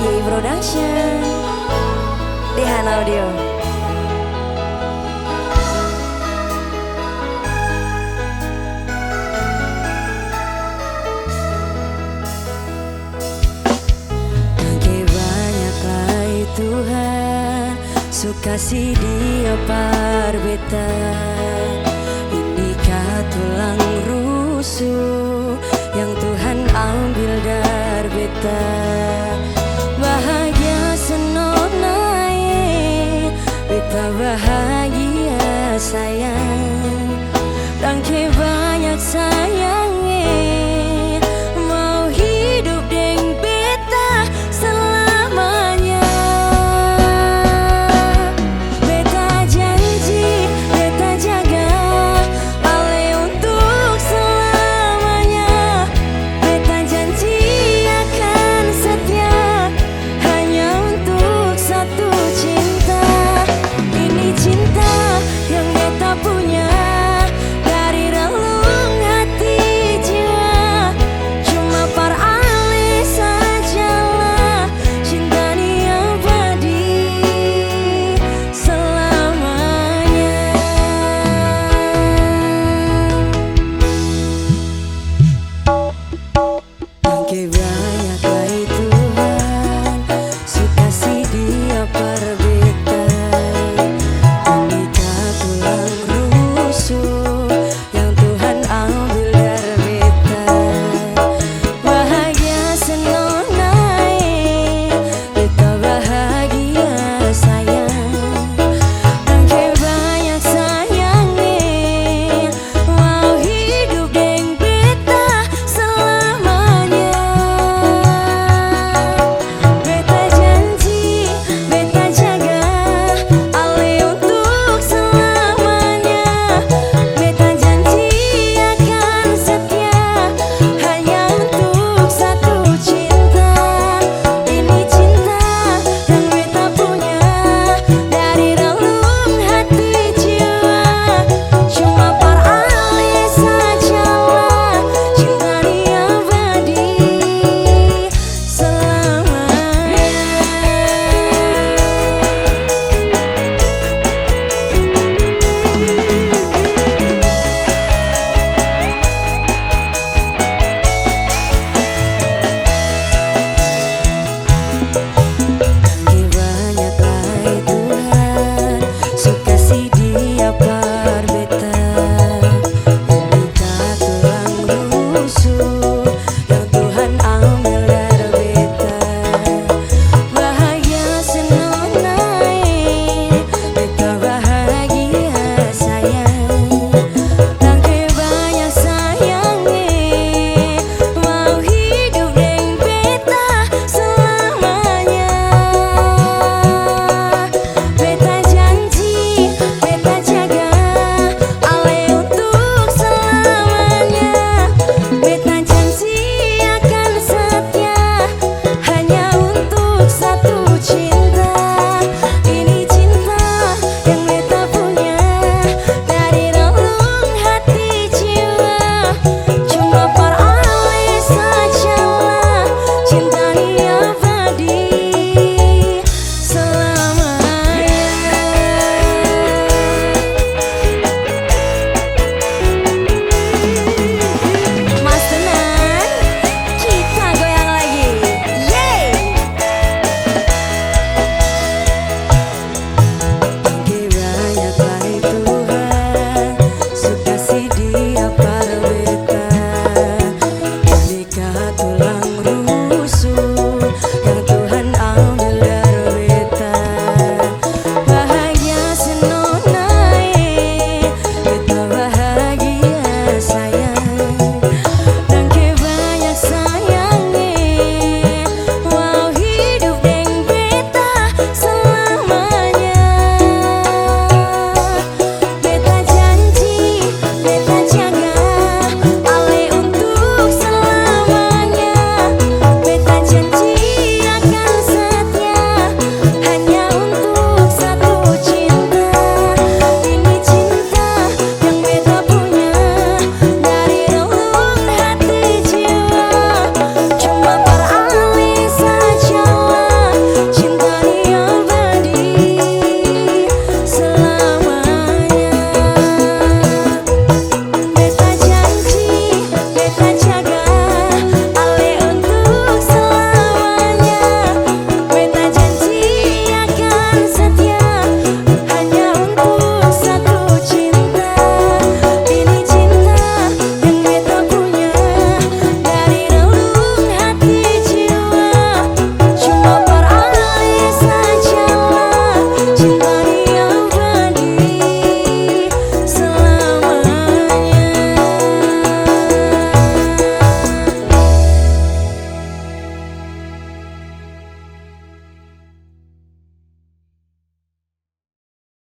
Yei Production. Dehan Audio. Banyaklah Tuhan Suka si dia parbetan Indika tulang rusuh Yang Tuhan ambil dari ke banyak sayang